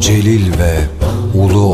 Celil ve ulu